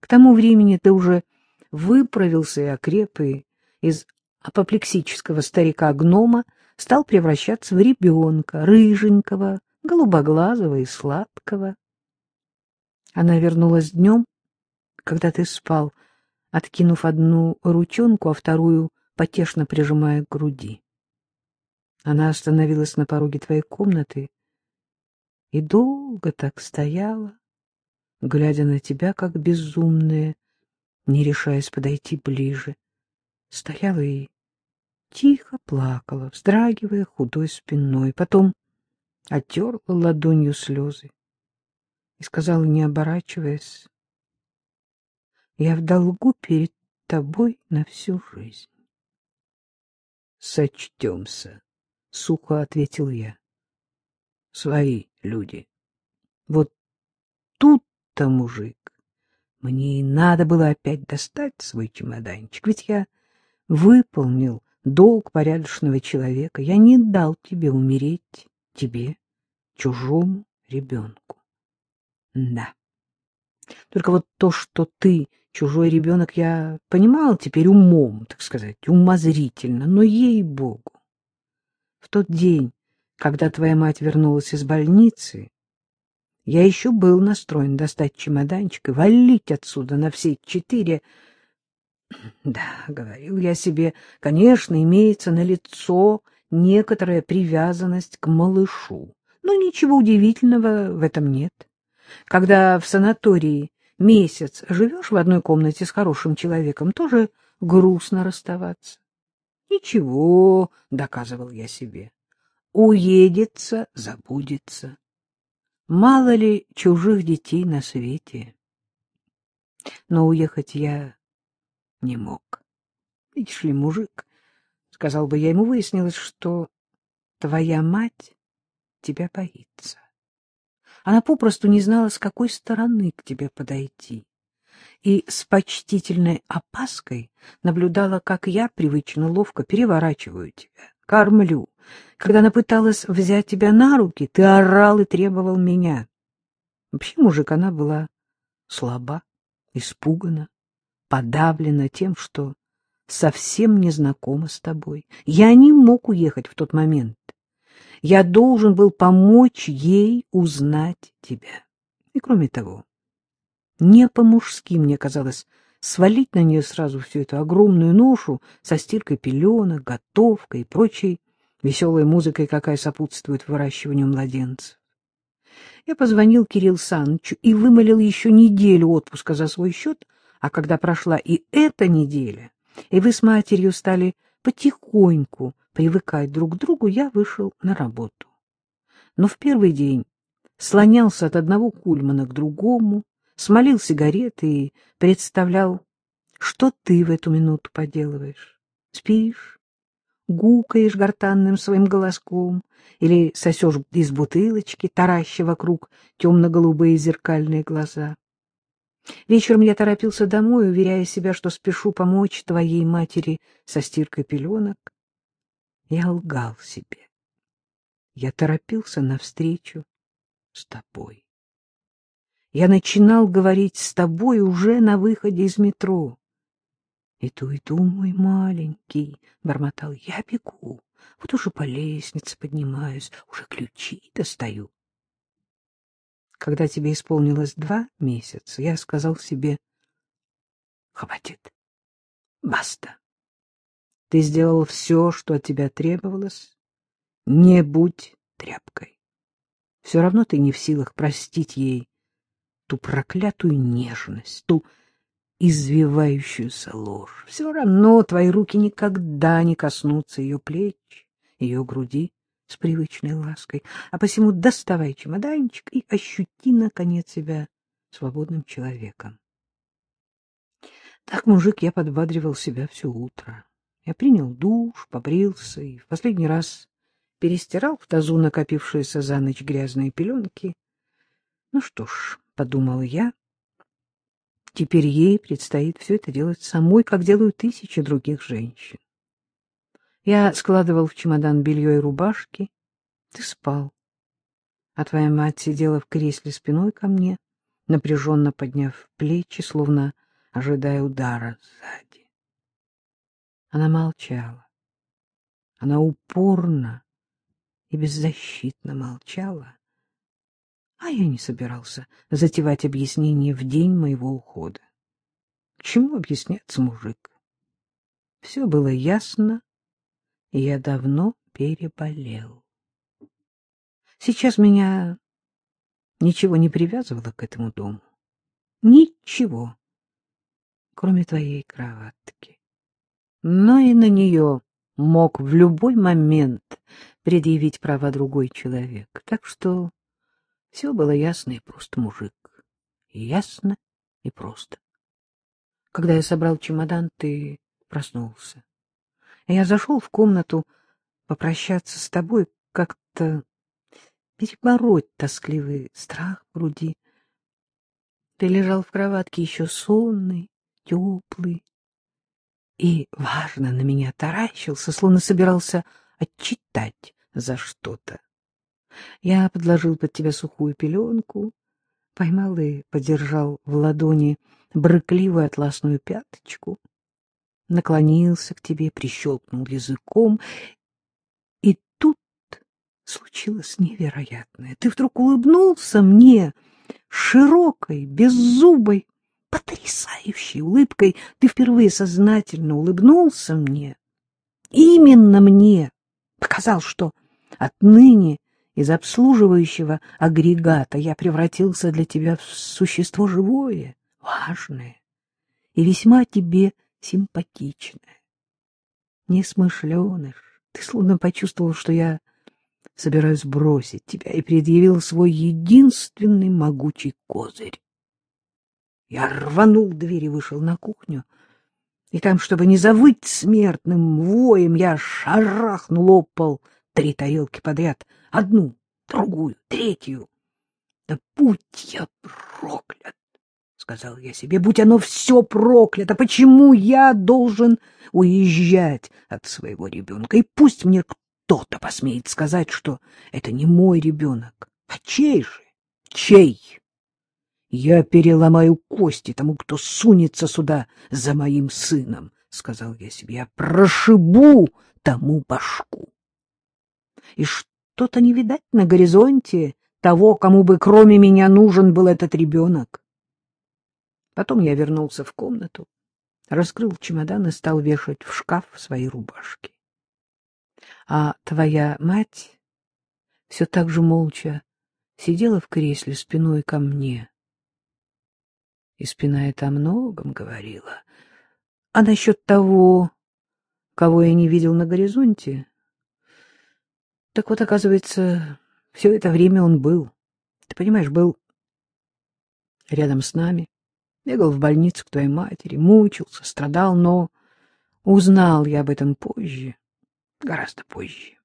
К тому времени ты уже выправился и окреп, и из апоплексического старика-гнома стал превращаться в ребенка, рыженького, голубоглазого и сладкого. Она вернулась днем, когда ты спал, откинув одну ручонку, а вторую потешно прижимая к груди. Она остановилась на пороге твоей комнаты и долго так стояла, глядя на тебя, как безумная, не решаясь подойти ближе. Стояла и тихо плакала, вздрагивая худой спиной, потом оттерла ладонью слезы и сказала, не оборачиваясь, «Я в долгу перед тобой на всю жизнь». «Сочтемся», — сухо ответил я. «Свои люди. Вот тут-то, мужик, мне и надо было опять достать свой чемоданчик, ведь я выполнил долг порядочного человека. Я не дал тебе умереть, тебе, чужому ребенку. Да. Только вот то, что ты чужой ребенок, я понимал теперь умом, так сказать, умозрительно, но ей-богу. В тот день, когда твоя мать вернулась из больницы, я еще был настроен достать чемоданчик и валить отсюда на все четыре. Да, говорил я себе, конечно, имеется на лицо некоторая привязанность к малышу, но ничего удивительного в этом нет. Когда в санатории месяц живешь в одной комнате с хорошим человеком, тоже грустно расставаться. Ничего, доказывал я себе. Уедется, забудется. Мало ли чужих детей на свете. Но уехать я не мог. Видишь ли, мужик, сказал бы я ему, выяснилось, что твоя мать тебя боится. Она попросту не знала, с какой стороны к тебе подойти. И с почтительной опаской наблюдала, как я привычно ловко переворачиваю тебя, кормлю, когда она пыталась взять тебя на руки, ты орал и требовал меня. Вообще, мужик, она была слаба, испугана, подавлена тем, что совсем не знакома с тобой. Я не мог уехать в тот момент. Я должен был помочь ей узнать тебя. И кроме того, не по-мужски мне казалось свалить на нее сразу всю эту огромную ношу со стиркой пеленок, готовкой и прочей веселой музыкой, какая сопутствует выращиванию младенцев. Я позвонил Кирилл Санычу и вымолил еще неделю отпуска за свой счет, а когда прошла и эта неделя, и вы с матерью стали потихоньку привыкать друг к другу, я вышел на работу. Но в первый день слонялся от одного кульмана к другому, смолил сигареты и представлял, что ты в эту минуту поделываешь. Спишь, гукаешь гортанным своим голоском или сосешь из бутылочки, тараща вокруг темно-голубые зеркальные глаза. Вечером я торопился домой, уверяя себя, что спешу помочь твоей матери со стиркой пеленок. Я лгал себе. Я торопился навстречу с тобой. Я начинал говорить с тобой уже на выходе из метро. Иду, иду, мой маленький, — бормотал, — я бегу. Вот уже по лестнице поднимаюсь, уже ключи достаю. Когда тебе исполнилось два месяца, я сказал себе, — хватит, баста. Ты сделал все, что от тебя требовалось. Не будь тряпкой. Все равно ты не в силах простить ей ту проклятую нежность, ту извивающуюся ложь. Все равно твои руки никогда не коснутся ее плеч, ее груди с привычной лаской, а посему доставай чемоданчик и ощути, наконец, себя свободным человеком. Так, мужик, я подбадривал себя все утро. Я принял душ, побрился и в последний раз перестирал в тазу накопившиеся за ночь грязные пеленки. Ну что ж, — подумал я, Теперь ей предстоит все это делать самой, как делают тысячи других женщин. Я складывал в чемодан белье и рубашки. Ты спал. А твоя мать сидела в кресле спиной ко мне, напряженно подняв плечи, словно ожидая удара сзади. Она молчала. Она упорно и беззащитно молчала, а я не собирался затевать объяснение в день моего ухода. К чему объясняться, мужик? Все было ясно, и я давно переболел. Сейчас меня ничего не привязывало к этому дому. Ничего, кроме твоей кроватки. Но и на нее мог в любой момент предъявить права другой человек. Так что все было ясно и просто, мужик. Ясно и просто. Когда я собрал чемодан, ты проснулся. Я зашел в комнату попрощаться с тобой, как-то перебороть тоскливый страх в груди. Ты лежал в кроватке еще сонный, теплый, и, важно, на меня таращился, словно собирался отчитать за что-то. Я подложил под тебя сухую пеленку, поймал и подержал в ладони брыкливую атласную пяточку, наклонился к тебе, прищелкнул языком, и тут случилось невероятное. Ты вдруг улыбнулся мне широкой, беззубой, потрясающей улыбкой. Ты впервые сознательно улыбнулся мне, именно мне, показал, что отныне из обслуживающего агрегата я превратился для тебя в существо живое, важное и весьма тебе симпатичное. Несмышленыш, ты словно почувствовал, что я собираюсь бросить тебя, и предъявил свой единственный могучий козырь. Я рванул дверь и вышел на кухню, и там, чтобы не завыть смертным воем, я шарахнул об пол три тарелки подряд, одну, другую, третью. Да будь я проклят! — сказал я себе, — будь оно все проклято! Почему я должен уезжать от своего ребенка? И пусть мне кто-то посмеет сказать, что это не мой ребенок. А чей же? Чей? Я переломаю кости тому, кто сунется сюда за моим сыном, — сказал я себе. Я прошибу тому башку. И что-то не видать на горизонте того, кому бы кроме меня нужен был этот ребенок. Потом я вернулся в комнату, раскрыл чемодан и стал вешать в шкаф свои рубашки. А твоя мать все так же молча сидела в кресле спиной ко мне. И спина это о многом говорила. А насчет того, кого я не видел на горизонте, так вот, оказывается, все это время он был. Ты понимаешь, был рядом с нами, бегал в больницу к твоей матери, мучился, страдал, но узнал я об этом позже, гораздо позже.